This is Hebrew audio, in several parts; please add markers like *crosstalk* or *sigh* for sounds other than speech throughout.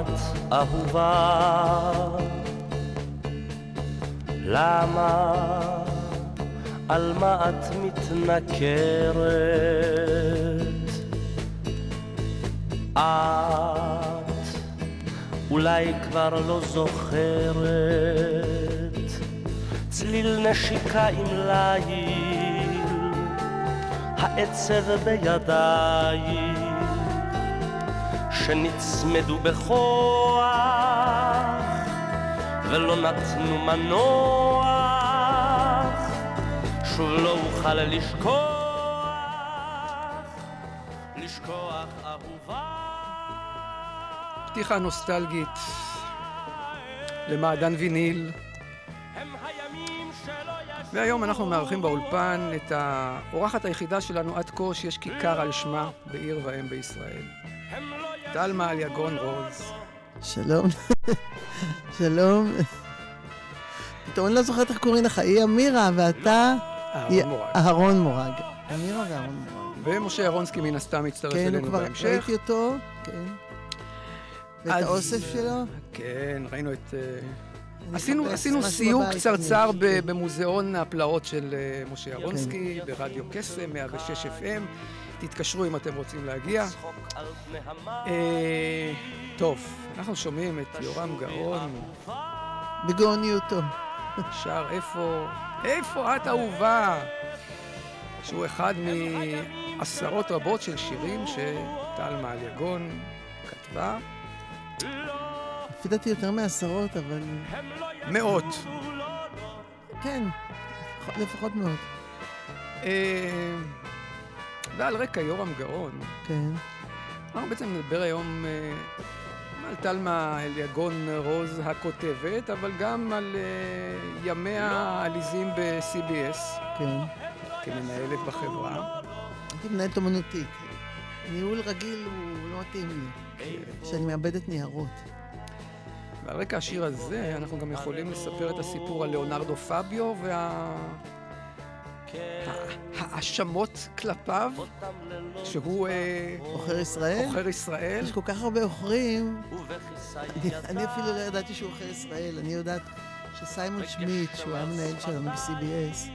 את אהובה? למה, על מה את מתנכרת? את אולי כבר לא זוכרת צליל נשיקה עם ליל העצב בידיים שנצמדו בכוח ולא נתנו מנוח. שוב לא אוכל לשכוח לשכוח אהובה. פתיחה נוסטלגית למעדן ויניל. והיום אנחנו מארחים באולפן את האורחת היחידה שלנו עד כה שיש כיכר על שמה בעיר ואם בישראל. לא ישבו טלמה אליגון רוז. שלום. שלום. פתאום אני לא זוכרת איך קוראים לך, היא אמירה, ואתה... אהרון מורג. אהרון מורג. אמירה ואהרון מורג. ומשה ירונסקי מן הסתם יצטרף כן, הוא אלינו כבר, בהמשך. ראיתי אותו, כן. ואת האוסף שלו. כן, ראינו את... אה, עשינו, עשינו סיור קצרצר במוזיאון הפלאות של אה, משה ירונסקי, כן. ברדיו קסם, 106 FM. תתקשרו אם אתם רוצים להגיע. אה, טוב, אנחנו שומעים את יורם גאון בגאוניותו. שר איפה, איפה את אהובה? שהוא אחד מעשרות רבות של שירים שטל מעליגון כתבה. לפי דעתי יותר מעשרות, אבל... מאות. כן, לפחות- מאוד. אה, ועל רקע יורם גאון, כן. אנחנו בעצם נדבר היום אה, על תלמה אליגון רוז הכותבת, אבל גם על אה, ימיה העליזים ב-CBS כן. כמנהלת בחברה. הייתי מנהלת אומנותית. ניהול רגיל הוא לא מתאים לי. שאני מאבדת ניירות. ועל רקע השיר הזה אנחנו גם יכולים לספר את הסיפור על ליאונרדו פביו וה... ההאשמות כלפיו, שהוא אה, עוכר ישראל? עוכר ישראל. יש כל כך הרבה עוכרים, אני- אפילו לא ידעתי שהוא עוכר ישראל, אני יודעת שסיימון שמיט, שהוא היה מנהל שלנו ב-CBS,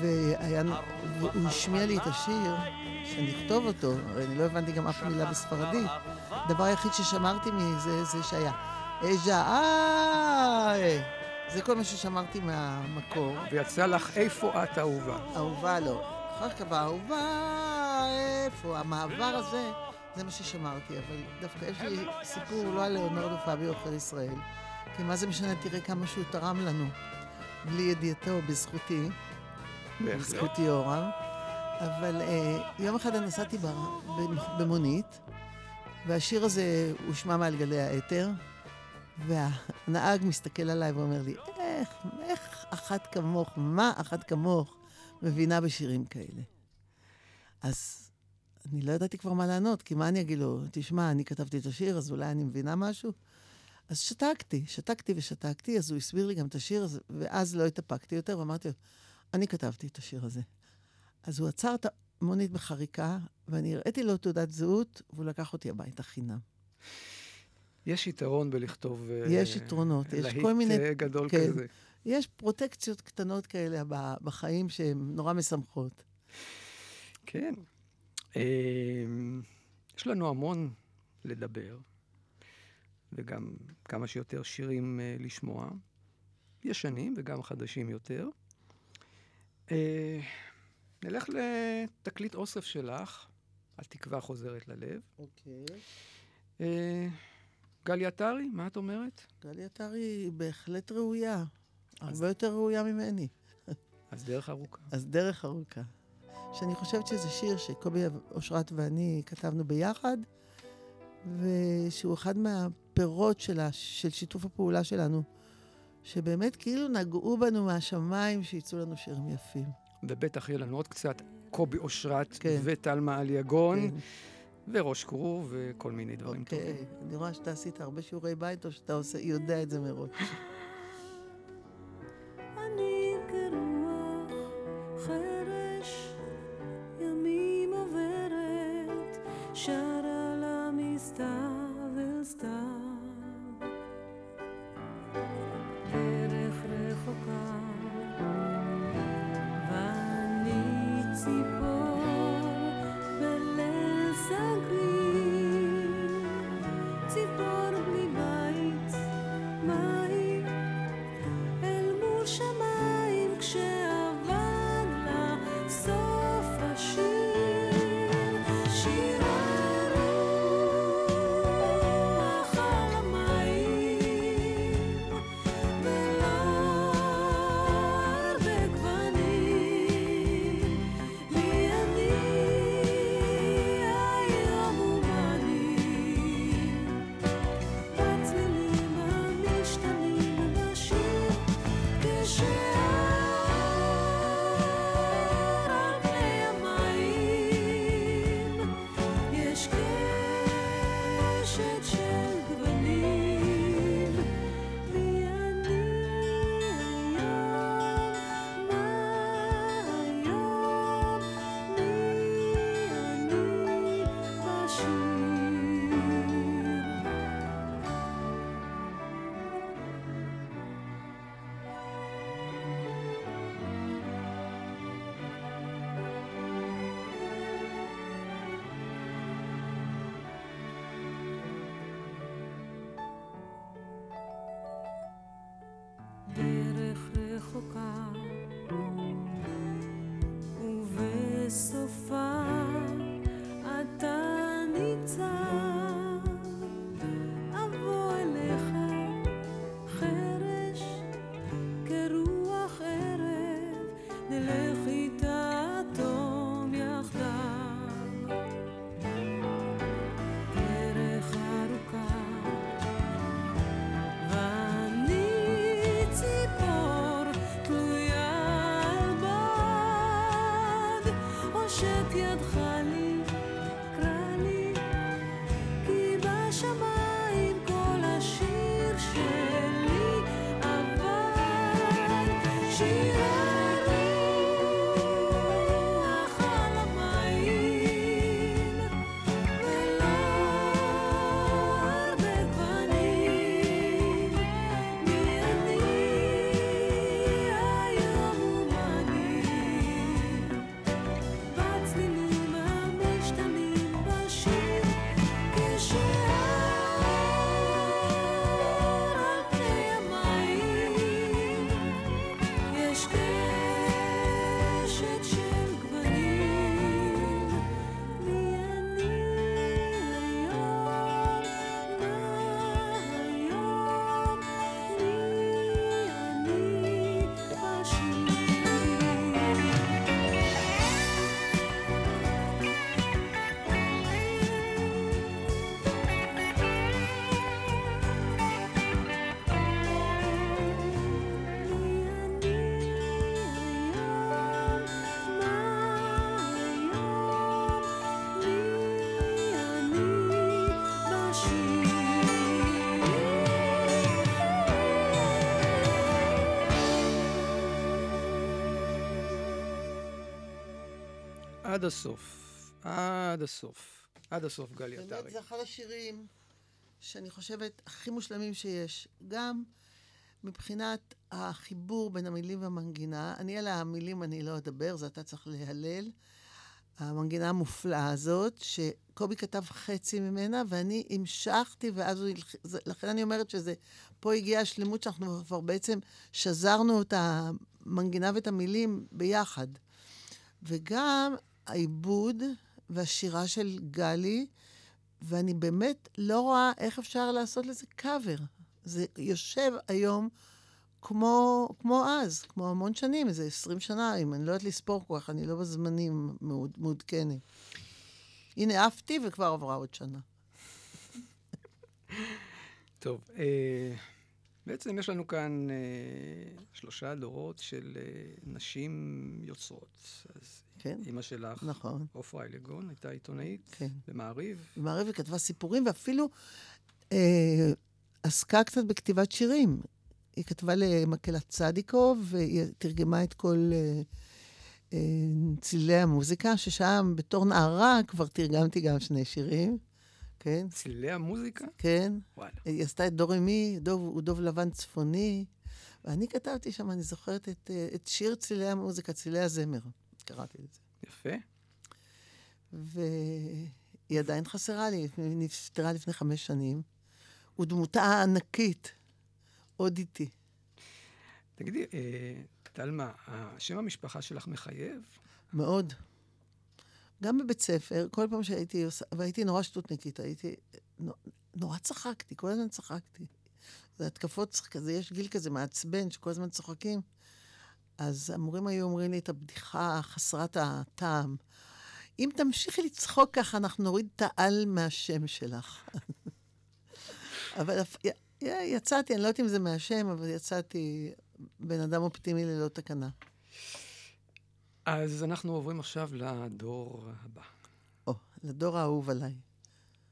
והוא השמיע לי את השיר, שאני אכתוב אותו, הרי אני לא הבנתי גם אף מילה בספרדית. הדבר היחיד ששמרתי מזה, זה שהיה אז'ה, אה, זה כל מה ששמרתי מהמקור. ויצא לך איפה את אהובה. אהובה לא. אחר כך בא אהובה, איפה? המעבר הזה, זה מה ששמרתי, אבל דווקא יש לי סיפור לא על ליאונרדו פביו אוכל ישראל, כי מה זה משנה, תראה כמה שהוא תרם לנו. בלי ידיעתו, בזכותי, בהחלט. בזכותי יורם. אבל אה, יום אחד אני נסעתי במונית, והשיר הזה הושמע מעל גלי האתר, והנהג מסתכל עליי ואומר לי, איך, איך אחת כמוך, מה אחת כמוך מבינה בשירים כאלה? אז אני לא ידעתי כבר מה לענות, כי מה אני אגיד לו? תשמע, אני כתבתי את השיר, אז אולי אני מבינה משהו? אז שתקתי, שתקתי ושתקתי, אז הוא הסביר לי גם את השיר הזה, ואז לא התאפקתי יותר, ואמרתי לו, אני כתבתי את השיר הזה. אז הוא עצר את המונית בחריקה, ואני הראיתי לו תעודת זהות, והוא לקח אותי הביתה חינם. יש יתרון בלכתוב... אה, יש יתרונות, יש להיט כל מיני- אה, גדול כן. כזה. יש פרוטקציות קטנות כאלה בחיים שהן נורא משמחות. כן. אה, יש לנו המון לדבר, וגם כמה שיותר שירים אה, לשמוע, ישנים וגם חדשים יותר. נלך לתקליט אוסף שלך, התקווה חוזרת ללב. אוקיי. אה, גלי עטרי, מה את אומרת? גלי עטרי היא בהחלט ראויה. הרבה יותר ראויה ממני. אז דרך ארוכה. אז דרך ארוכה. שאני חושבת שזה שיר שקובי אושרת ואני כתבנו ביחד, ושהוא אחד מהפירות שלה, של שיתוף הפעולה שלנו, שבאמת כאילו נגעו בנו מהשמיים שיצאו לנו שירים יפים. ובטח יהיה לנו עוד קצת קובי אושרת כן. וטלמה אליגון, כן. וראש כרוב וכל מיני דברים טובים. אוקיי, אני רואה שאתה עשית הרבה שיעורי בית, או שאתה עושה, יודע את זה מראש. עד הסוף. עד הסוף. עד הסוף, גלי באמת, עטרי. זה אחד השירים שאני חושבת הכי מושלמים שיש. גם מבחינת החיבור בין המילים והמנגינה, אני על המילים אני לא אדבר, זה אתה צריך להלל. המנגינה המופלאה הזאת, שקובי כתב חצי ממנה, ואני המשכתי, ואז הוא... זה- לכן אני אומרת שזה... פה הגיעה השלמות שאנחנו כבר בעצם שזרנו את המנגינה ואת המילים ביחד. וגם העיבוד והשירה של גלי, ואני באמת לא רואה איך אפשר לעשות לזה קאבר. זה יושב היום כמו, כמו אז, כמו המון שנים, איזה 20 שנה, אם אני לא יודעת לספור כל כך, אני לא בזמנים מעוד, מעודכנת. הנה, עפתי וכבר עברה עוד שנה. טוב, אה, בעצם יש לנו כאן אה, שלושה דורות של אה, נשים יוצרות. אז כן, אימא שלך, נכון, עופרה אלגון, הייתה עיתונאית כן. במעריב. ומערבי כתבה סיפורים, ואפילו אה, עסקה קצת בכתיבת שירים. היא כתבה למקהלת צדיקוב, והיא תרגמה את כל אה, אה, צלילי המוזיקה, ששם בתור נערה כבר תרגמתי גם שני שירים, כן, צלילי המוזיקה? כן. וואלה. היא עשתה את דור אמי, דוב, הוא דוב לבן צפוני, ואני כתבתי שם, אני זוכרת את, אה, את שיר צלילי המוזיקה, צלילי הזמר, קראתי לזה. יפה. והיא עדיין חסרה לי, נפטרה לפני חמש שנים, ודמותה הענקית עוד איתי. תגידי, אה, תלמה, שם המשפחה שלך מחייב? מאוד. גם בבית ספר, כל פעם שהייתי עושה, והייתי נורא שטותניקית, הייתי, נו- נורא צחקתי, כל הזמן צחקתי. זה התקפות, כזה, יש גיל כזה מעצבן, שכל הזמן צוחקים. אז המורים היו אומרים לי את הבדיחה חסרת הטעם. אם תמשיכי לצחוק ככה, אנחנו נוריד את העל מהשם שלך. *laughs* אבל יצאתי, אני לא יודעת אם זה מהשם, אבל יצאתי בן אדם אופטימי ללא תקנה. אז אנחנו עוברים עכשיו לדור הבא. או, לדור האהוב עליי.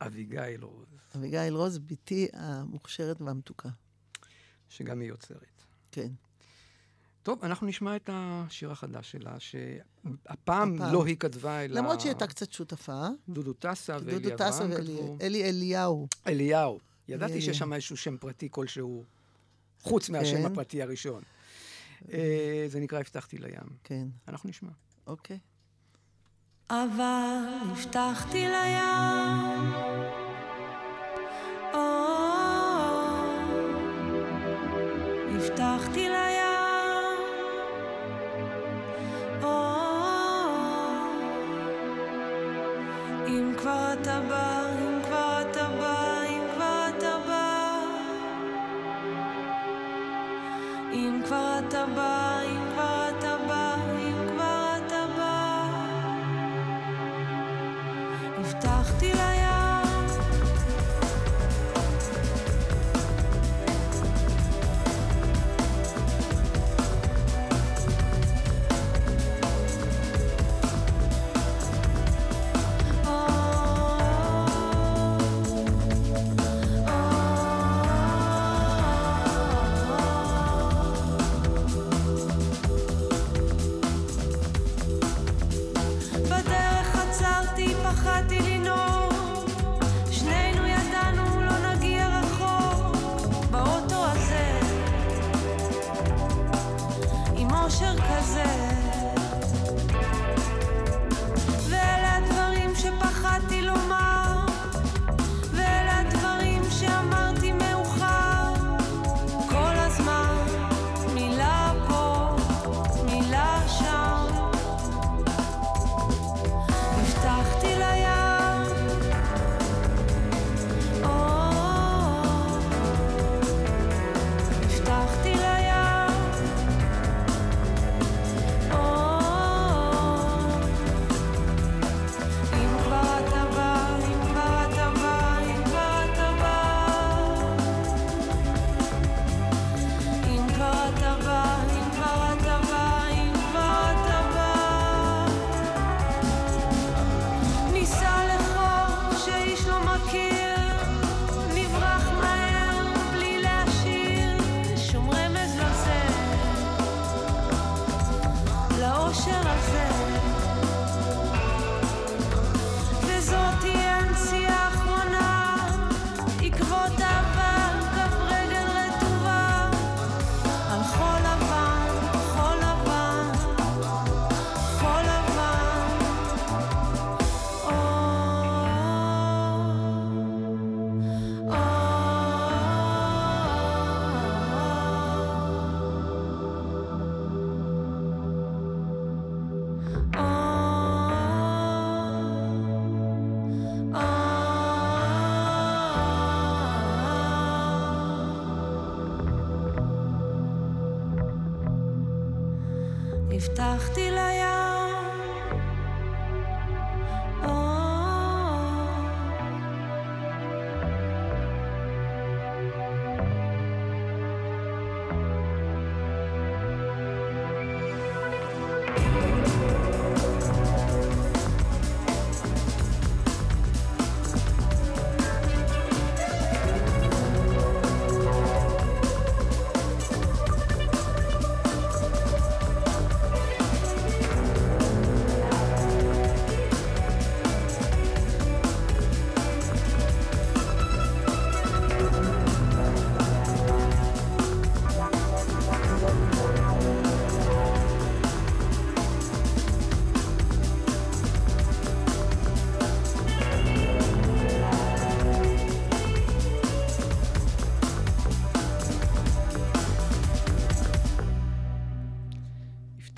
אביגיל רוז, אביגיל רוז, בתי המוכשרת והמתוקה. שגם היא יוצרת. כן. טוב, אנחנו נשמע את השיר החדש שלה, שהפעם הפעם. לא היא כתבה, אלא... למרות שהיא הייתה קצת שותפה. דודו טסה ואלי דודו טסה אברהם ואלי כתבו. אלי אליהו. אליהו. ידעתי אלי. שיש שם איזשהו שם פרטי כלשהו, חוץ מהשם כן. הפרטי הראשון. אה, זה נקרא הבטחתי לים. כן, אנחנו נשמע. אוקיי. אבל הבטחתי לים. או, הבטחתי לים.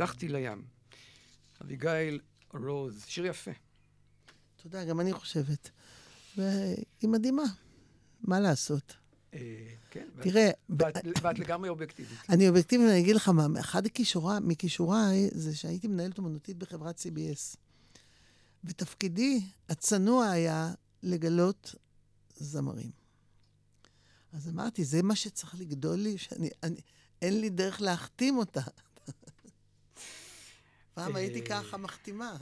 הבטחתי לים. אביגיל רוז, שיר יפה. תודה, גם אני חושבת. והיא מדהימה, מה לעשות? אה, כן, תראה, ואת ואת לגמרי אובייקטיבית. אני אובייקטיבי, אני אגיד לך מה, אחד מכישוריי זה שהייתי מנהלת אומנותית בחברת CBS. ותפקידי הצנוע היה לגלות זמרים. אז אמרתי, זה מה שצריך לגדול לי, שאני, אני, אין לי דרך להחתים אותה. פעם הייתי אה. ככה מחתימה.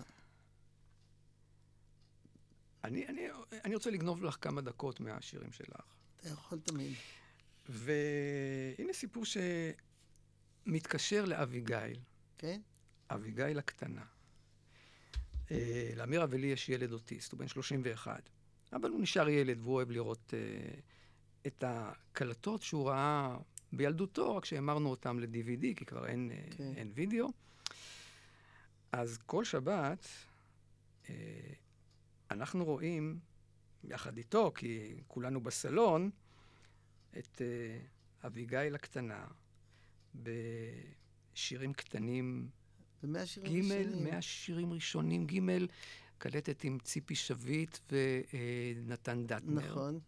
אני, אני, אני רוצה לגנוב לך כמה דקות מהשירים שלך. אתה יכול תמיד. והנה סיפור שמתקשר לאביגיל, כן? אביגיל הקטנה. אה, לאמירה ולי יש ילד אוטיסט, הוא בן 31. אבל הוא נשאר ילד והוא אוהב לראות אה, את הקלטות שהוא ראה בילדותו, רק שהמרנו אותם ל-DVD, כי כבר אין, אה, כן. אין וידאו. אז כל שבת אה, אנחנו רואים, יחד איתו, כי כולנו בסלון, את אה, אביגיל הקטנה בשירים קטנים ומאה שירים ג', ראשונים. מאה שירים ראשונים, ג', קלטת עם ציפי שביט ונתן דטנר. נכון.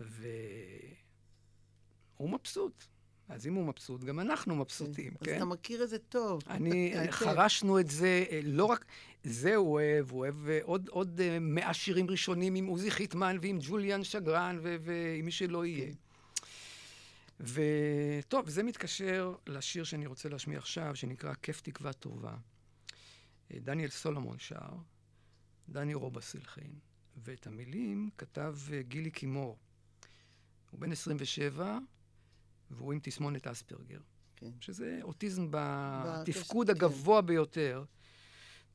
והוא מבסוט. אז אם הוא מבסוט, גם אנחנו מבסוטים, אז כן? אתה מכיר את זה טוב. אני. חרשנו את זה, אה, לא רק, זה הוא אוהב, הוא אוהב אה, עוד, עוד אה, מאה שירים ראשונים עם עוזי חיטמן ועם ג'וליאן שגרן ועם מי שלא יהיה. וטוב, זה מתקשר לשיר שאני רוצה להשמיע עכשיו, שנקרא כיף תקווה טובה. דניאל סולומון שר, דני רובס הלחין, ואת המילים כתב גילי קימור. הוא בן 27, והוא עם תסמונת אספרגר. כן. שזה אוטיזם בתפקוד כן. הגבוה ביותר.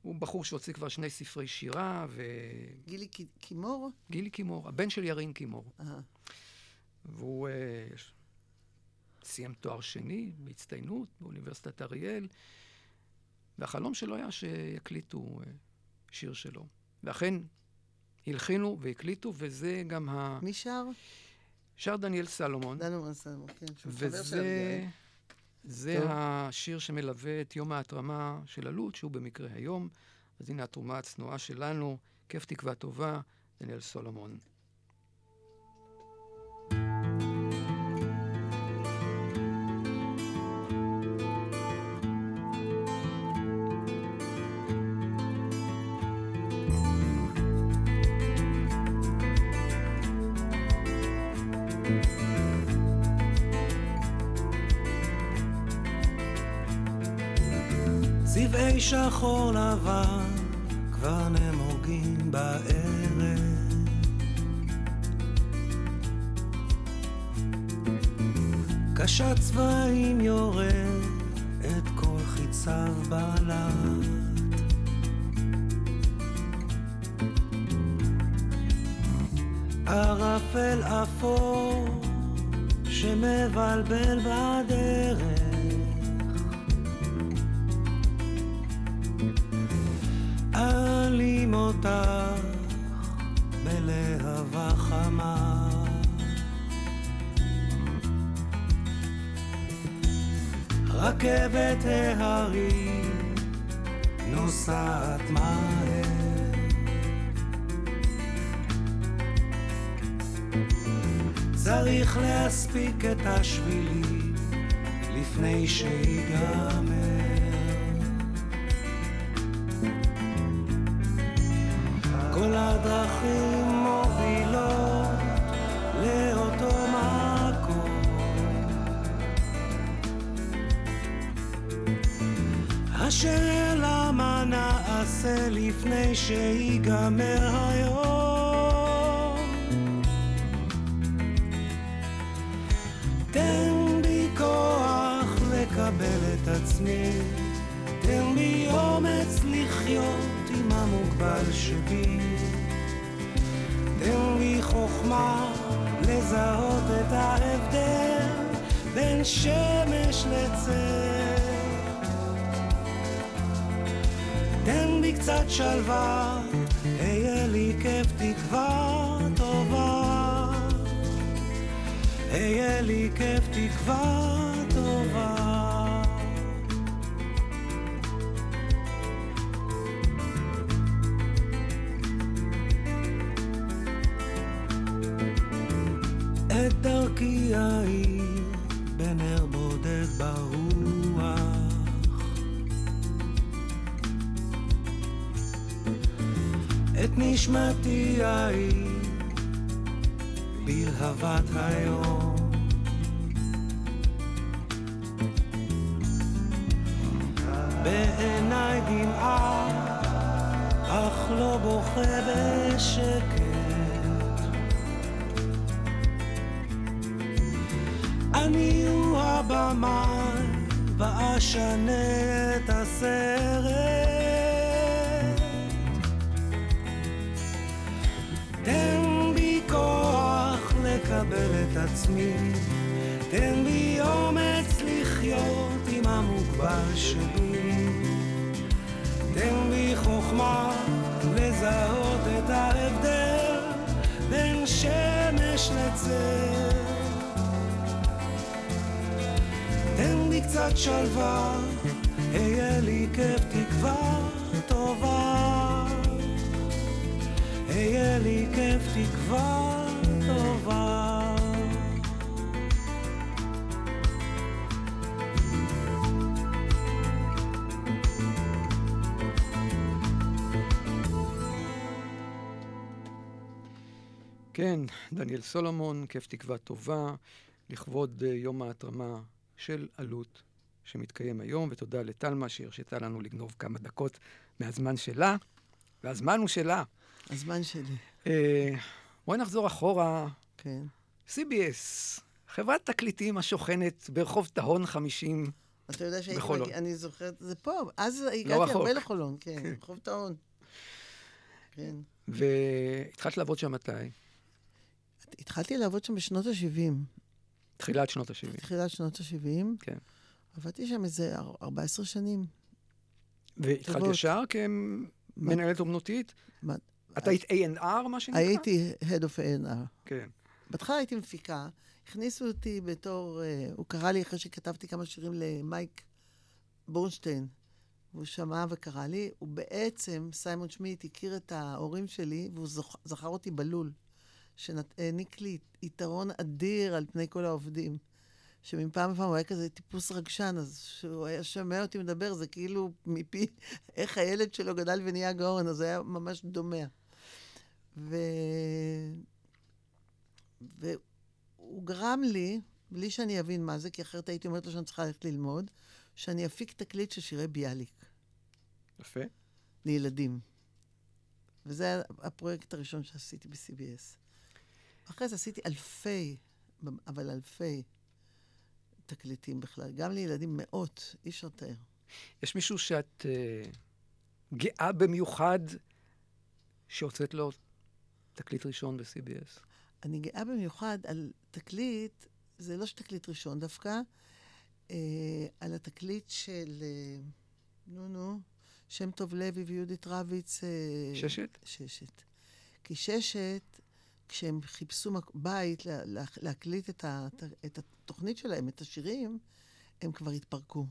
הוא בחור שהוציא כבר שני ספרי שירה, גילי ק- קימור? וגילי קימור, הבן של ירין קימור. אהה. והוא אה, סיים תואר שני בהצטיינות באוניברסיטת אריאל, והחלום שלו היה שיקליטו אה, שיר שלו. ואכן, הלחינו והקליטו, וזה גם ה... מי שר? שר דניאל סלומון. דנו מנסלמו, כן. שהוא חבר של וזה אביגיל. זה טוב. השיר שמלווה את יום ההתרמה של אלו"ט, שהוא במקרה היום. אז הנה התרומה הצנועה שלנו, כיף תקווה טובה, דניאל סולומון. צבעי שחור לבן כבר נמוגים בערב. קשת צבעים יורד את כל חיציו בלט. ערפל אפור שמבלבל בדרך אלים אותך בלהבה חמה. רכבת ההרים נוסעת מהר. צריך להספיק את השבילים לפני שיגמר. הדרכים מובילות לאותו מקום. השאלה מה נעשה לפני שיגמר היום. תן בי כוח לקבל את עצמי, תן בי אומץ לחיות עם המוגבל שבי. חוכמה לזהות את ההבדל בין שמש לצל. תן בי קצת שלווה, אהיה לי כיף תקווה טובה. אהיה לי כיף תקווה כן, דניאל סולומון, כיף תקווה טובה, לכבוד אה, יום ההתרמה של אלו"ט שמתקיים היום, ותודה לטלמה שהרשתה לנו לגנוב כמה דקות מהזמן שלה, והזמן הוא שלה. הזמן שלי, אה, בואי נחזור אחורה. כן. CBS, חברת תקליטים השוכנת ברחוב טהון 50, אתה יודע שהייתי. מגיע, אני זוכרת, זה פה, אז הגעתי רחוק. הרבה לחולון, כן, רחוב טהון. כן. והתחלת לעבוד שם מתי? התחלתי לעבוד שם בשנות ה-70, תחילת שנות ה-70. תחילת שנות ה-70. כן. עבדתי שם איזה אר- 14 שנים. והתחלת. ישר כמנהלת אומנותית? מה- את היית A&R, מה שנקרא? הייתי Head of A&R. כן. בהתחלה הייתי מפיקה, הכניסו אותי בתור, אה, הוא קרא לי אחרי שכתבתי כמה שירים למייק בורנשטיין. והוא שמע וקרא לי, הוא בעצם, סיימון שמיט, הכיר את ההורים שלי, והוא זכר אותי בלול, שהעניק לי יתרון אדיר על פני כל העובדים. שמפעם לפעם הוא היה כזה טיפוס רגשן, אז כשהוא היה שומע אותי מדבר, זה כאילו מפי *laughs* איך הילד שלו גדל ונהיה גאון, אז זה היה ממש דומע. ו... והוא גרם לי, בלי שאני אבין מה זה, כי אחרת הייתי אומרת לו שאני צריכה ללכת ללמוד, שאני אפיק תקליט של שירי ביאליק יפה. לילדים. וזה היה הפרויקט הראשון שעשיתי ב-CBS. אחרי זה עשיתי אלפי, אבל אלפי תקליטים בכלל, גם לילדים מאות, אי אפשר לתאר. יש מישהו שאת אה, גאה במיוחד שהוצאת לו תקליט ראשון ב-CBS? אני גאה במיוחד על תקליט, זה לא תקליט ראשון דווקא, אה, על התקליט של, אה, נו נו, שם טוב לוי ויהודית רביץ. אה, ששת? ששת. כי ששת, כשהם חיפשו בית לה, לה, להקליט את, ה, את התוכנית שלהם, את השירים, הם כבר התפרקו.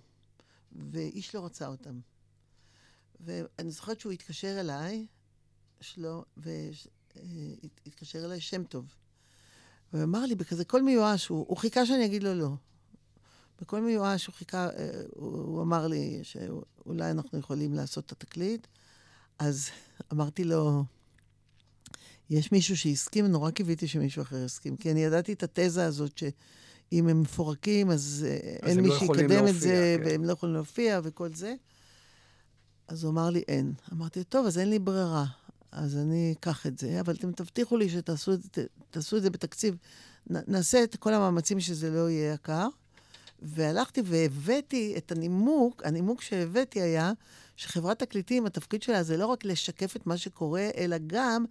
ואיש לא רצה אותם. ואני זוכרת שהוא התקשר אליי, שלו, והתקשר אליי שם טוב. ואמר לי בכזה קול מיואש, הוא, הוא חיכה שאני אגיד לו לא. בקול מיואש הוא חיכה, אה, הוא, הוא אמר לי שאולי אנחנו יכולים לעשות את התקליט. אז *laughs* אמרתי לו, יש מישהו שהסכים, נורא קיוויתי שמישהו אחר יסכים, כי אני ידעתי את התזה הזאת שאם הם מפורקים, אז, אז אין מי לא שיקדם את זה, כן. והם לא יכולים להופיע וכל זה. אז הוא אמר לי, אין. אמרתי, טוב, אז אין לי ברירה. אז אני אקח את זה, אבל אתם תבטיחו לי שתעשו את זה בתקציב. נ, נעשה את כל המאמצים שזה לא יהיה יקר. והלכתי והבאתי את הנימוק, הנימוק שהבאתי היה שחברת תקליטים, התפקיד שלה זה לא רק לשקף את מה שקורה, אלא גם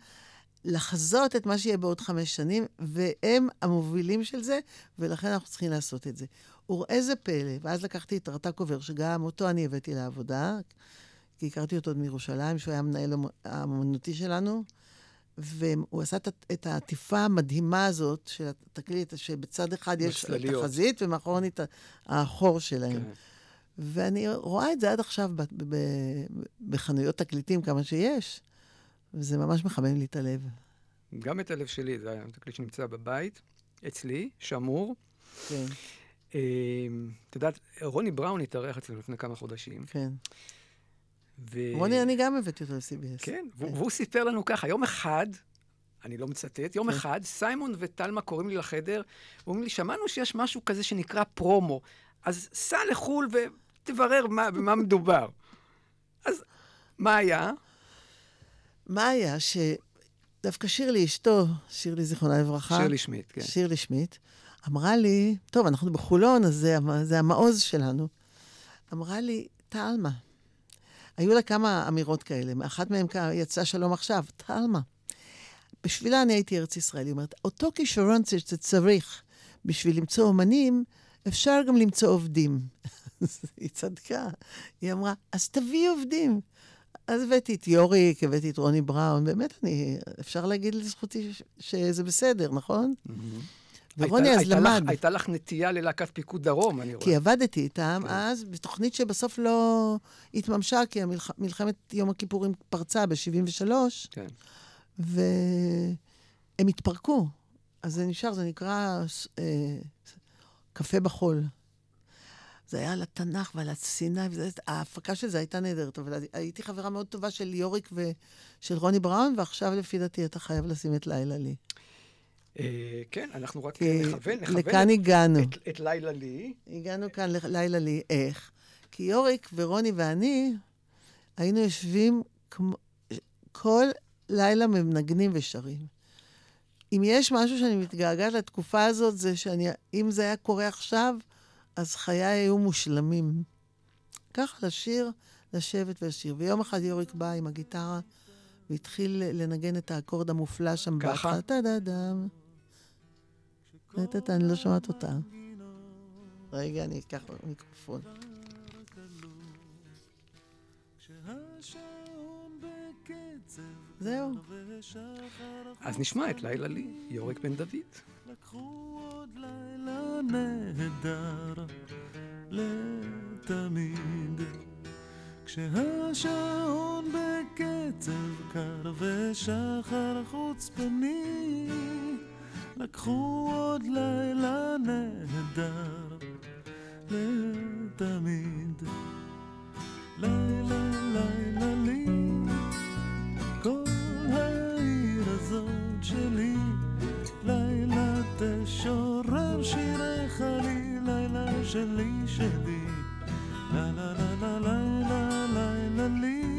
לחזות את מה שיהיה בעוד חמש שנים, והם המובילים של זה, ולכן אנחנו צריכים לעשות את זה. וראה זה פלא, ואז לקחתי את רטקובר, שגם אותו אני הבאתי לעבודה, כי הכרתי אותו עוד מירושלים, שהוא היה המנהל המ- האמנותי שלנו, והוא עשה את, העטיפה המדהימה הזאת של התקליט, שבצד אחד יש את הצלליות. החזית, ומאחורני את ה- החור שלהם. כן. ואני רואה את זה עד עכשיו בחנויות תקליטים, כמה שיש, וזה ממש מחמם לי את הלב. גם את הלב שלי, זה היה תקליט שנמצא בבית, אצלי, שמור. כן, אה, את יודעת, רוני בראון התארח אצלנו לפני כמה חודשים. כן. ו... רוני, אני גם הבאתי אותו ל-CBS. כן, והוא והוא סיפר לנו ככה, יום אחד, אני לא מצטט, יום כן. אחד, סיימון וטלמה קוראים לי לחדר, אומרים לי, שמענו שיש משהו כזה שנקרא פרומו, אז סע לחו"ל ותברר מה- במה מדובר. אז מה היה? מה היה שדווקא שירלי, אשתו, שירלי זיכרונה לברכה, שירלי שמיט, כן. שירלי שמיט, אמרה לי, טוב, אנחנו בחולון, אז זה, זה המעוז שלנו. אמרה לי, תלמה, היו לה כמה אמירות כאלה, אחת מהן יצאה שלום עכשיו, תלמה. בשבילה אני הייתי ארץ ישראל. היא אומרת, אותו כישרון שאתה צריך בשביל למצוא אומנים, אפשר גם למצוא עובדים. *laughs* היא צדקה. היא אמרה, אז תביאי עובדים. אז הבאתי את יוריק, הבאתי את רוני בראון, באמת, אני, אפשר להגיד לזכותי ש- שזה בסדר, נכון? ורוני הייתה- אז הייתה לך- למד. הייתה לך נטייה ללהקת פיקוד דרום, אני רואה. כי עבדתי איתם כן. אז, בתוכנית שבסוף לא התממשה, כי המלח... מלחמת יום הכיפורים פרצה ב-73, כן. והם התפרקו. אז זה נשאר, זה נקרא אה, קפה בחול. זה היה על התנ"ך ועל הסיני, וזה, ההפקה של זה הייתה נהדרת, אבל הייתי חברה מאוד טובה של יוריק ושל רוני בראון, ועכשיו לפי דעתי אתה חייב לשים את לילה לי. אה, כן, אנחנו רק נכוון, נכוון לכאן הגענו. את- לילה לי. הגענו כאן ללילה לי, איך? כי יוריק ורוני ואני היינו יושבים כל לילה מנגנים ושרים. אם יש משהו שאני מתגעגעת לתקופה הזאת, זה שאני, אם זה היה קורה עכשיו, אז חיי היו מושלמים. ככה לשיר, לשבת ולשיר. ויום אחד יוריק בא עם הגיטרה והתחיל לנגן את האקורד המופלא שם ככה? טה-דה-דם. אני לא שומעת אותה. רגע, אני אקח מיקרופון. זהו. אז נשמע את לילה לי, יורק בן דוד. לקחו עוד לילה נהדר לתמיד כשהשעון בקצב קר ושחר חוצפני לקחו עוד לילה נהדר לתמיד לילה לילה לי שלי לילה תשורר שיריך לי, לילה שלי שלי. לה לה לה לה לילה לילה לי.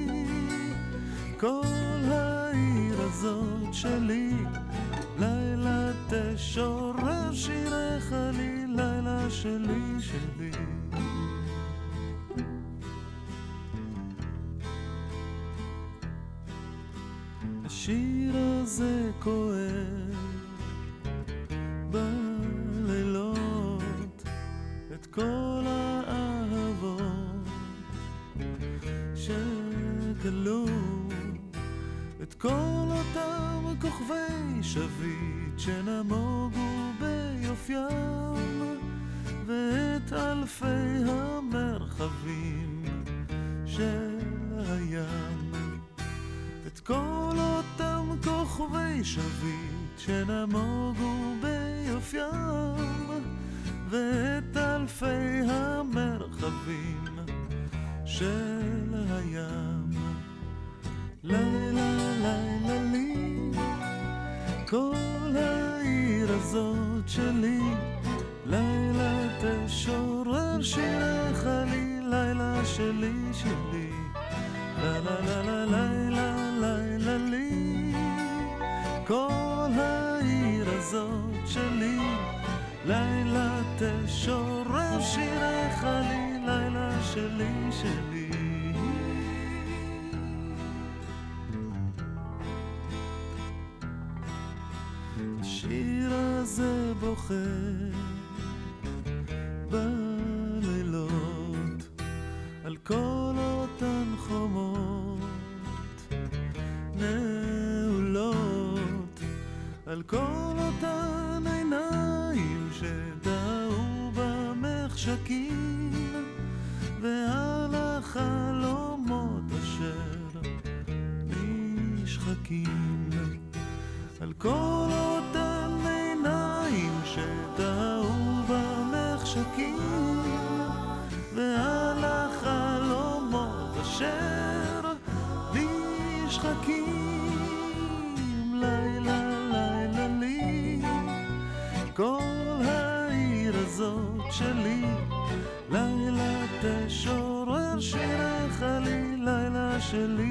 כל העיר הזאת שלי. לילה תשורר שיריך לי, לילה שלי שלי. הזה נשחקים על כל אותן עיניים שטעו במחשכים ועל החלומות אשר נשחקים. לילה לילה לי כל העיר הזאת שלי לילה תשורר שיריך לי לילה שלי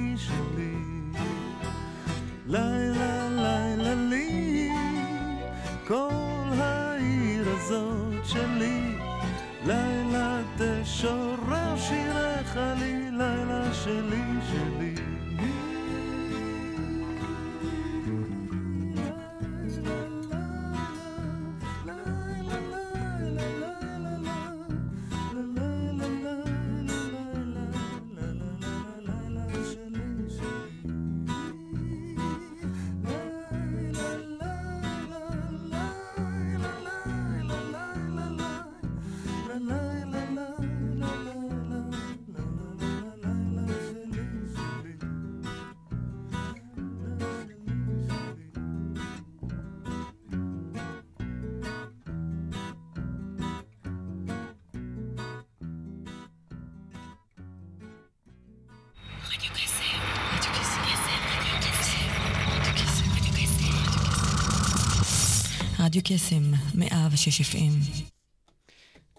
רדיו קסם, 106 FM.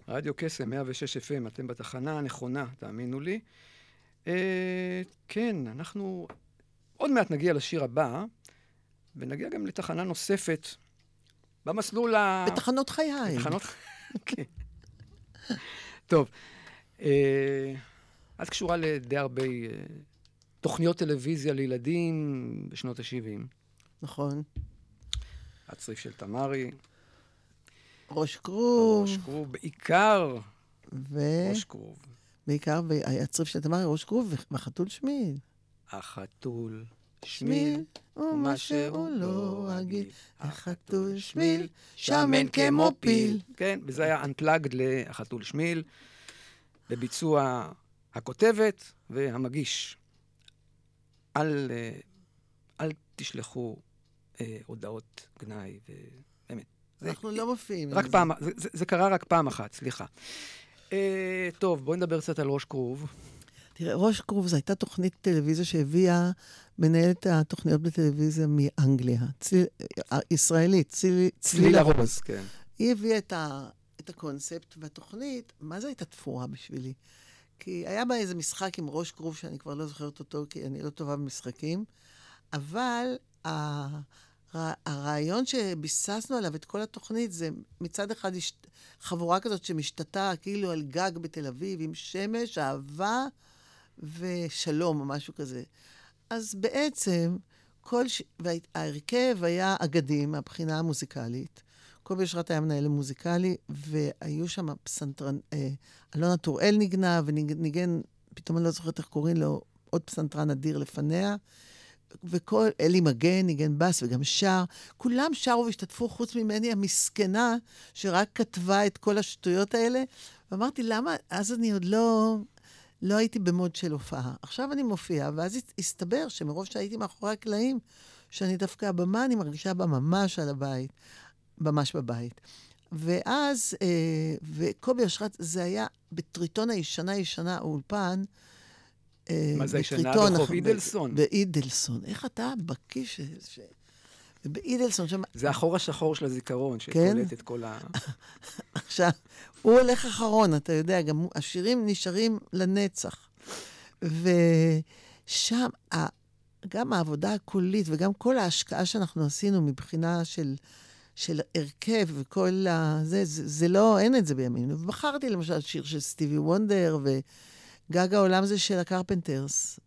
רדיו קסם, 106 FM, אתם בתחנה הנכונה, תאמינו לי. אה, כן, אנחנו עוד מעט נגיע לשיר הבא, ונגיע גם לתחנה נוספת במסלול ה... בתחנות חיי. בתחנות... *laughs* כן. טוב, אה, את קשורה לדי הרבה אה, תוכניות טלוויזיה לילדים בשנות ה-70. נכון. הצריף של תמרי, ראש כרוב, ראש כרוב, בעיקר ובעיקר, ראש כרוב. והצריף של תמרי, ראש כרוב והחתול שמיל. החתול שמיל, ומה שהוא לא רגיל, החתול שמיל, שמן כמו פיל. כן, וזה היה Unplugged להחתול שמיל, בביצוע הכותבת והמגיש. אל, אה, אל תשלחו אה, הודעות גנאי, ובאמת. זה- אנחנו לא מופיעים. רק זה. פעם, זה, זה, זה קרה רק פעם אחת, סליחה. אה, טוב, בואי נדבר קצת על ראש כרוב. תראה, ראש כרוב זו הייתה תוכנית טלוויזיה שהביאה מנהלת התוכניות בטלוויזיה מאנגליה, צליל, אה, ישראלית, צליל, צליל הרוז. כן. היא הביאה את, ה, את הקונספט, והתוכנית, מה זה הייתה תפורה בשבילי? כי היה בה איזה משחק עם ראש כרוב, שאני כבר לא זוכרת אותו, כי אני לא טובה במשחקים, אבל הר- הרעיון שביססנו עליו את כל התוכנית זה מצד אחד יש חבורה כזאת שמשתתה כאילו על גג בתל אביב, עם שמש, אהבה ושלום או משהו כזה. אז בעצם כל... ש... וההרכב היה אגדי מהבחינה המוזיקלית. קובי אשרת היה מנהל מוזיקלי, והיו שם פסנתרן... אה, אלונה טוראל ניגנה, וניגן, פתאום אני לא זוכרת איך קוראים לו, עוד פסנתרן אדיר לפניה. וכל, אלי מגן ניגן בס וגם שר. כולם שרו והשתתפו חוץ ממני המסכנה, שרק כתבה את כל השטויות האלה. ואמרתי, למה? אז אני עוד לא... לא הייתי במוד של הופעה. עכשיו אני מופיעה, ואז הסתבר שמרוב שהייתי מאחורי הקלעים, שאני דווקא הבמה, אני מרגישה בה ממש על הבית, ממש בבית. ואז, אה, וקובי אשרת, זה היה בטריטון הישנה ישנה, האולפן. אה, מה זה הישנה? בטריטון, ברחוב אידלסון? באידלסון. איך אתה בקיא ש... ש... ובאידלסון, שם, זה החור השחור של הזיכרון, כן? שקולט את כל ה... *laughs* עכשיו, הוא הולך אחרון, אתה יודע, גם השירים נשארים לנצח. שם, ה, גם העבודה הקולית וגם כל ההשקעה שאנחנו עשינו מבחינה של, של הרכב וכל ה... זה, זה, זה לא, אין את זה בימינו. ובחרתי למשל שיר של סטיבי וונדר, וגג העולם זה של הקרפנטרס.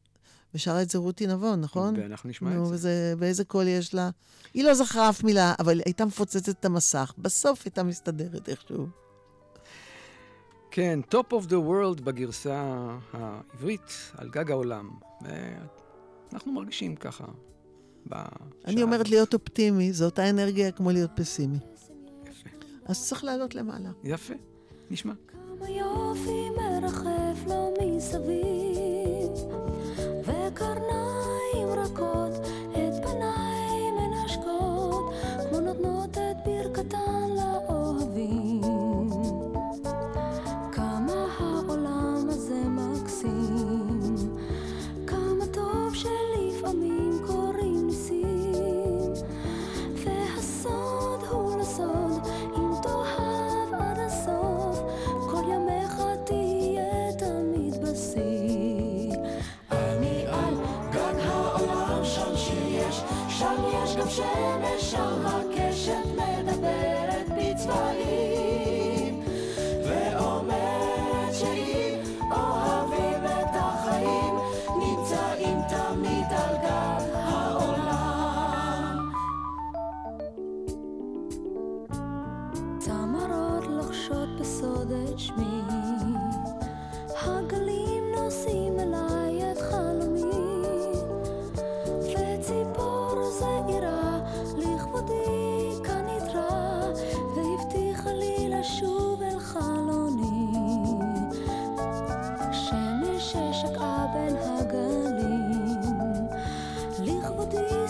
ושרה את זה רותי נבון, נכון? ואנחנו נשמע את נו, זה. וזה, ואיזה קול יש לה? היא לא זכרה אף מילה, אבל הייתה מפוצצת את המסך. בסוף הייתה מסתדרת איכשהו. כן, Top of the World בגרסה העברית, על גג העולם. ואנחנו מרגישים ככה. בשעה אני אומרת. להיות אופטימי, זו אותה אנרגיה כמו להיות פסימי. יפה. אז צריך לעלות למעלה. יפה, נשמע. כמה יופי מרחף לו מסביב,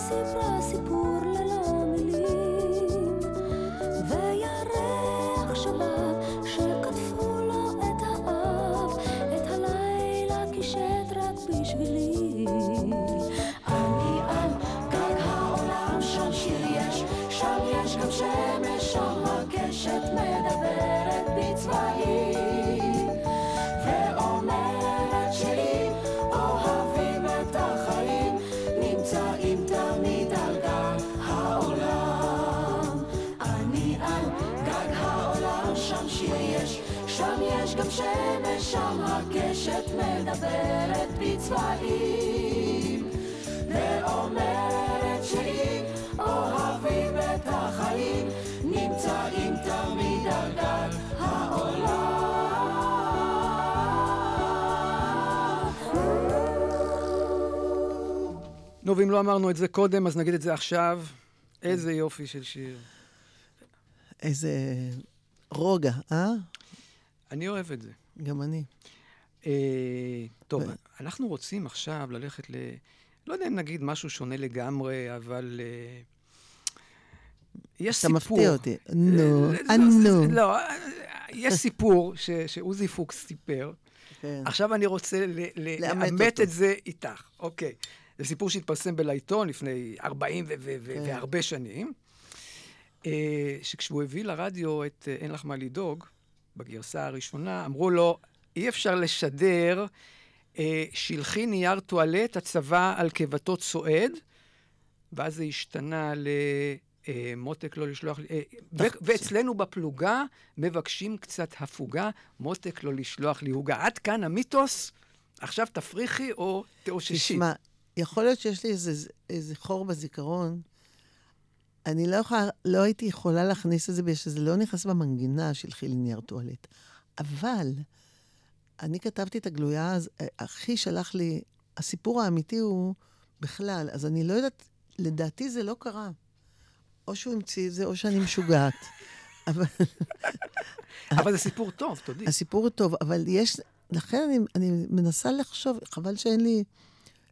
סיפרה סיפור ללא מילים. וירח שבת שקטפו לו את האף, את הלילה קישט רק בשבילי. אני על גג העולם, שם שיר יש, שם יש גם שם מדברת בצבעים. ואומרת שאם אוהבים את החיים, נמצאים תמיד על גג העולם. נו, ואם לא אמרנו את זה קודם, אז נגיד את זה עכשיו. איזה יופי של שיר. איזה רוגע, אה? אני אוהב את זה. גם אני. אה, טוב, אנחנו רוצים עכשיו ללכת ל... לא יודע אם נגיד משהו שונה לגמרי, אבל... יש אתה סיפור. מפתיע אותי. נו, נו. לא, יש סיפור ש- שעוזי פוקס סיפר. כן. עכשיו אני רוצה לאמת. את זה איתך. אוקיי. זה סיפור שהתפרסם בלעיתון לפני 40 ו- ו- ו- כן. והרבה שנים, אה, שכשהוא הביא לרדיו את אה, אין לך מה לדאוג, בגרסה הראשונה, אמרו לו, אי אפשר לשדר אה, שלחי נייר טואלט, הצבא על קיבתו צועד, ואז זה השתנה ל... אה, מותק לא לשלוח לי... אה, ו- ואצלנו בפלוגה מבקשים קצת הפוגה, מותק לא לשלוח לי עוגה. עד כאן המיתוס, עכשיו תפריחי או תאוששי. תשמע, יכול להיות שיש לי איזה, איזה חור בזיכרון. אני לא, יכולה, לא הייתי יכולה להכניס את זה בגלל שזה לא נכנס במנגינה של חילי נייר טואלט. אבל אני כתבתי את הגלויה, אז אה, אחי שלח לי, הסיפור האמיתי הוא בכלל, אז אני לא יודעת, לדעתי זה לא קרה. או שהוא המציא את זה, או שאני משוגעת. *laughs* אבל אבל זה סיפור טוב, תודי. הסיפור הוא טוב, אבל יש, לכן אני, אני מנסה לחשוב, חבל שאין לי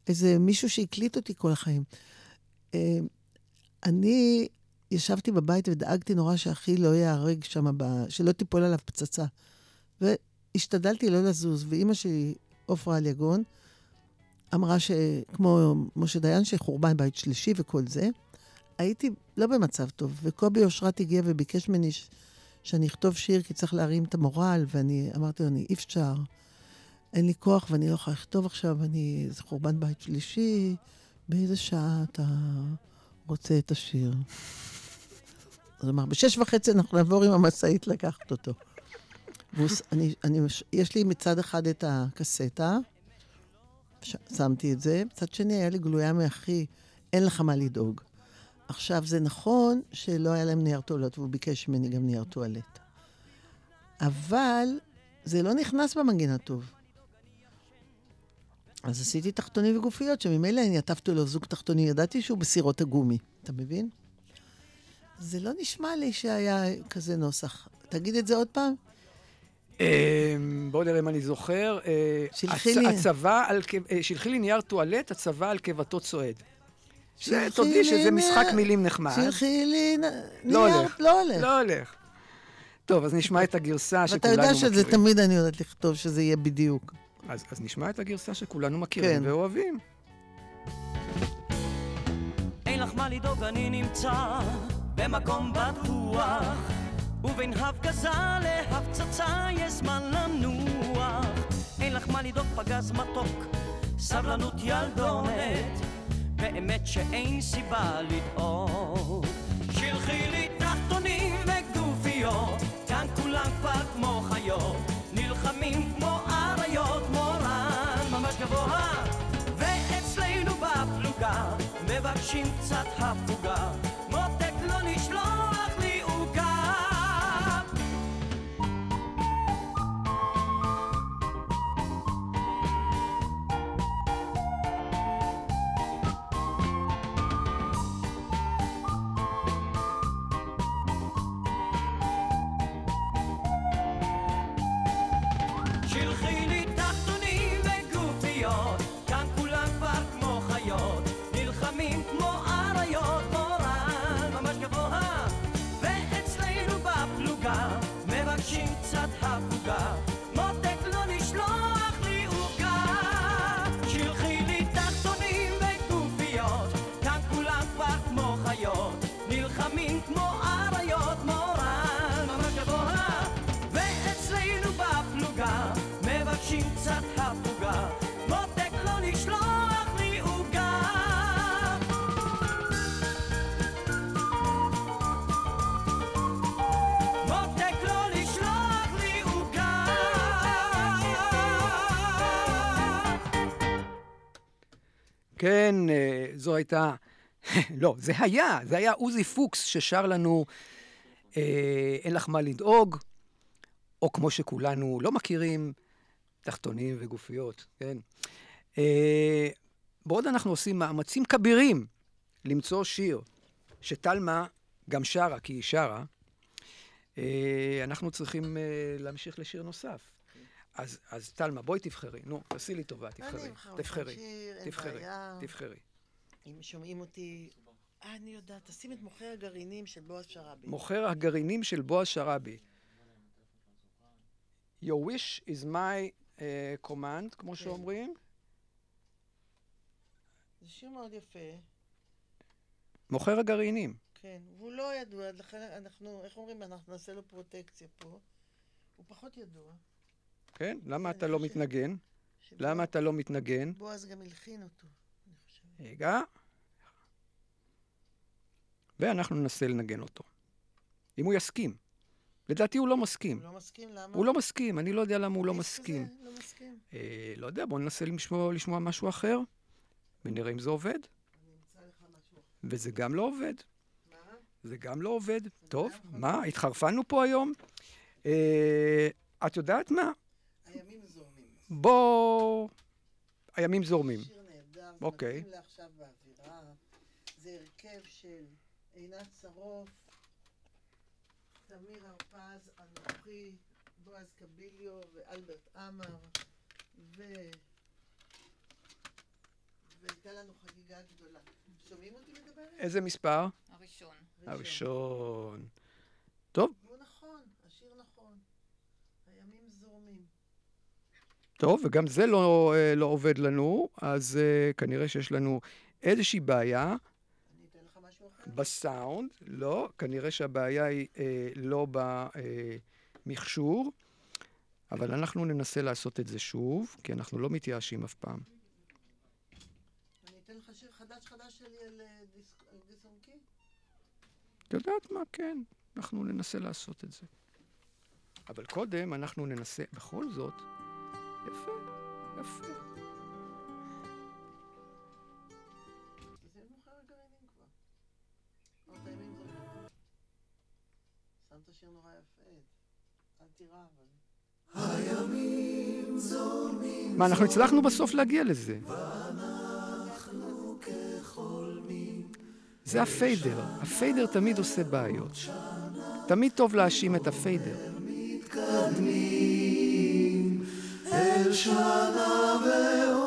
איזה מישהו שהקליט אותי כל החיים. אה, אני ישבתי בבית ודאגתי נורא שאחי לא ייהרג שם. שלא תיפול עליו פצצה. והשתדלתי לא לזוז, ואימא שלי, עופרה אליגון, אמרה שכמו משה דיין, שחורבן בית שלישי וכל זה, הייתי לא במצב טוב. וקובי אושרת הגיע וביקש ממני ש... שאני אכתוב שיר כי צריך להרים את המורל, ואני אמרתי לו, אני אי אפשר. אין לי כוח ואני לא יכולה לכתוב עכשיו, אני... זה חורבן בית שלישי, באיזה שעה אתה רוצה את השיר? אז הוא אמר, בשש וחצי אנחנו נעבור עם המשאית לקחת אותו. והוא, ס- אני, אני, יש לי מצד אחד את הקסטה, ש- שמתי את זה, מצד שני היה לי גלויה מאחי, אין לך מה לדאוג. עכשיו, זה נכון שלא היה להם נייר טואלט, והוא ביקש ממני גם נייר טואלט. אבל זה לא נכנס במנגינה טוב. אז עשיתי תחתונים וגופיות, שממילא אני עטפתי לו זוג תחתונים, ידעתי שהוא בסירות הגומי, אתה מבין? זה לא נשמע לי שהיה כזה נוסח. תגיד את זה עוד פעם. אה, בואו נראה אם אני זוכר. אה, שלחי לי. הצבא אה, שלחי לי נייר טואלט, הצבא על קיבתו צועד. תודי שזה משחק מילים נחמד. שלחי לי לא נייר. לא הולך. לא הולך. טוב, אז נשמע את הגרסה ואתה שכולנו יודע מכירים. שזה תמיד אני יודעת לכתוב שזה יהיה בדיוק. אז, אז נשמע את הגרסה שכולנו מכירים כן. ואוהבים. אין לך מה לדאוג, אני נמצא במקום בטוח ובין הפגזה להפצצה יש זמן לנוח. אין לך מה לדאוג, פגז מתוק, סבלנות ילדונת. באמת שאין סיבה לדאוג. שלחי לי תחתונים וגופיות כאן כולם כבר כמו חיות. נלחמים כמו אריות מורן ממש גבוה. ואצלנו בפלוגה מבקשים קצת הפוגה שלחי לי כן, אה, זו הייתה... *laughs* לא, זה היה, זה היה עוזי פוקס ששר לנו אה, אין לך מה לדאוג, או כמו שכולנו לא מכירים, תחתונים וגופיות, כן? אה, בעוד אנחנו עושים מאמצים כבירים למצוא שיר שטלמה גם שרה, כי היא שרה, אנחנו צריכים להמשיך לשיר נוסף. אז, אז טלמה, בואי תבחרי. נו, תעשי לי טובה, תבחרי. תבחרי, תבחרי. תבחרי. אם שומעים אותי... אני יודעת, תשים את מוכר הגרעינים של בועז שראבי. מוכר הגרעינים של בועז שראבי. Your wish is my uh, command, כמו שאומרים. זה שיר מאוד יפה, מוכר הגרעינים. כן. והוא לא ידוע, לכן אנחנו, איך אומרים, אנחנו נעשה לו פרוטקציה פה. הוא פחות ידוע. כן? למה אתה לא מתנגן? למה אתה לא מתנגן? בועז גם הלחין אותו, אני חושבת. רגע. ואנחנו ננסה לנגן אותו. אם הוא יסכים. לדעתי הוא לא מסכים. הוא לא מסכים? למה? הוא לא מסכים, אני לא יודע למה הוא לא מסכים. כזה, לא מסכים. אה, לא יודע, בואו ננסה לשמוע, לשמוע משהו אחר, ונראה אם זה עובד. וזה גם לא עובד. מה? זה גם לא עובד. טוב, בעיה. מה, התחרפנו פה היום? אה, את יודעת מה? הימים זורמים. בוא... הימים זורמים. שיר נהדר, זה אוקיי. מתאים לעכשיו באווירה. זה הרכב של עינת שרוף, תמיר הרפז, אנוכי, בועז קביליו ואלברט עמר, ו... והייתה לנו חגיגה גדולה. שומעים אותי מדברת? איזה מספר? הראשון. הראשון. טוב, הוא נכון, השיר נכון. הימים זורמים. טוב, וגם זה לא, אה, לא עובד לנו, אז אה, כנראה שיש לנו איזושהי בעיה. בסאונד. לא, כנראה שהבעיה היא אה, לא במכשור. אבל אנחנו ננסה לעשות את זה שוב, כי אנחנו לא מתייאשים אף פעם. אני אתן לך שיר חדש חדש שלי על דיסונקי? את יודעת מה? כן, אנחנו ננסה לעשות את זה. אבל קודם אנחנו ננסה, בכל זאת, יפה, יפה. מה, אנחנו הצלחנו בסוף להגיע לזה. זה הפיידר. הפיידר תמיד עושה בעיות. תמיד טוב להאשים את הפיידר. Shana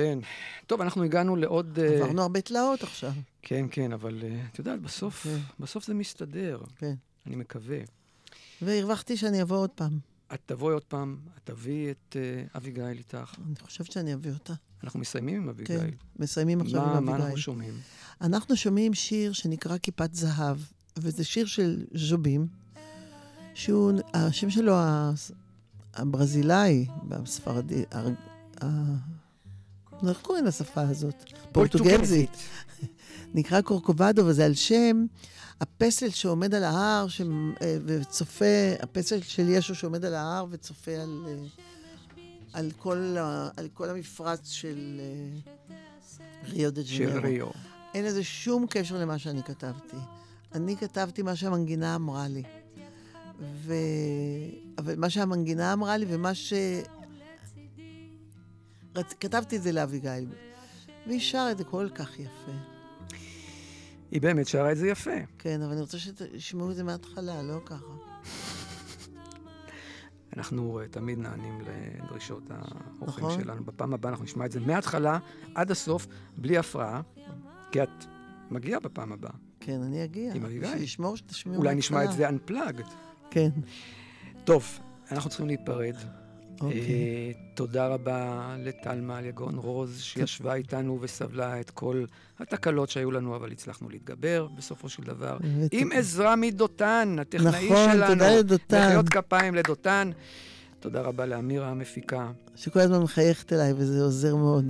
כן. טוב, אנחנו הגענו לעוד... אה, עברנו הרבה תלאות עכשיו. כן, כן, אבל אה, את יודעת, בסוף, כן. בסוף זה מסתדר. כן. אני מקווה. והרווחתי שאני אבוא עוד פעם. את תבואי עוד פעם, את תביאי את אה, אביגיל איתך. אני חושבת שאני אביא אותה. אנחנו מסיימים עם אביגיל. כן, מסיימים עכשיו מה, עם מה אביגיל. אנחנו שומעים? אנחנו שומעים שיר שנקרא כיפת זהב, וזה שיר של ז'ובים, שהוא, השם שלו הברזילאי, בספרדי, איך קוראים לשפה הזאת? פורטוגזית. *laughs* נקרא קורקובדו, וזה על שם הפסל שעומד על ההר ש... אה, וצופה, הפסל של ישו שעומד על ההר וצופה על, אה, על, כל, ה... על כל המפרץ של אה, ריו דה של ג'נרו. ריו. אין לזה שום קשר למה שאני כתבתי. אני כתבתי מה שהמנגינה אמרה לי. ו... אבל מה שהמנגינה אמרה לי ומה ש... כתבתי את זה לאביגיל, והיא שרה את זה כל כך יפה. היא באמת שרה את זה יפה. כן, אבל אני רוצה שתשמעו את זה מההתחלה, לא ככה. *laughs* אנחנו uh, תמיד נענים לדרישות האורחים נכון. שלנו. בפעם הבאה אנחנו נשמע את זה מההתחלה עד הסוף, בלי הפרעה, כי את מגיעה בפעם הבאה. כן, אני אגיע. עם אביגיל. בשביל לשמור שתשמעו אולי נשמע את. זה unplugged. כן, טוב, אנחנו צריכים להיפרד. אוקיי. אה, תודה רבה לטלמה יגון רוז, שישבה איתנו וסבלה את כל התקלות שהיו לנו, אבל הצלחנו להתגבר בסופו של דבר. עם עזרה מדותן, הטכנאי נכון, שלנו. תודה לדותן. מחיאות כפיים לדותן. תודה רבה לאמירה המפיקה. שכל הזמן מחייכת אליי, וזה עוזר מאוד.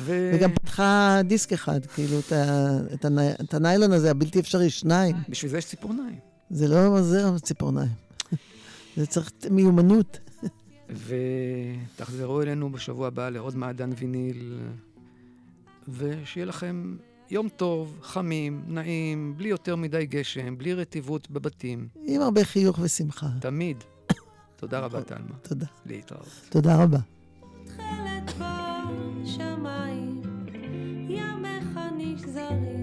ו... וגם פתחה דיסק אחד, כאילו, את ה- את הני- את הניילון הזה, הבלתי אפשרי, שניים. בשביל זה יש ציפורניים. זה לא עוזר ציפורניים. *laughs* זה צריך מיומנות. ותחזרו אלינו בשבוע הבא לעוד מעדן ויניל, ושיהיה לכם יום טוב, חמים, נעים, בלי יותר מדי גשם, בלי רטיבות בבתים. עם הרבה חיוך ושמחה. תמיד. *coughs* תודה רבה, נכון. תלמה. תודה. להתראות. תודה רבה. בשמיים, ימיך נשזרים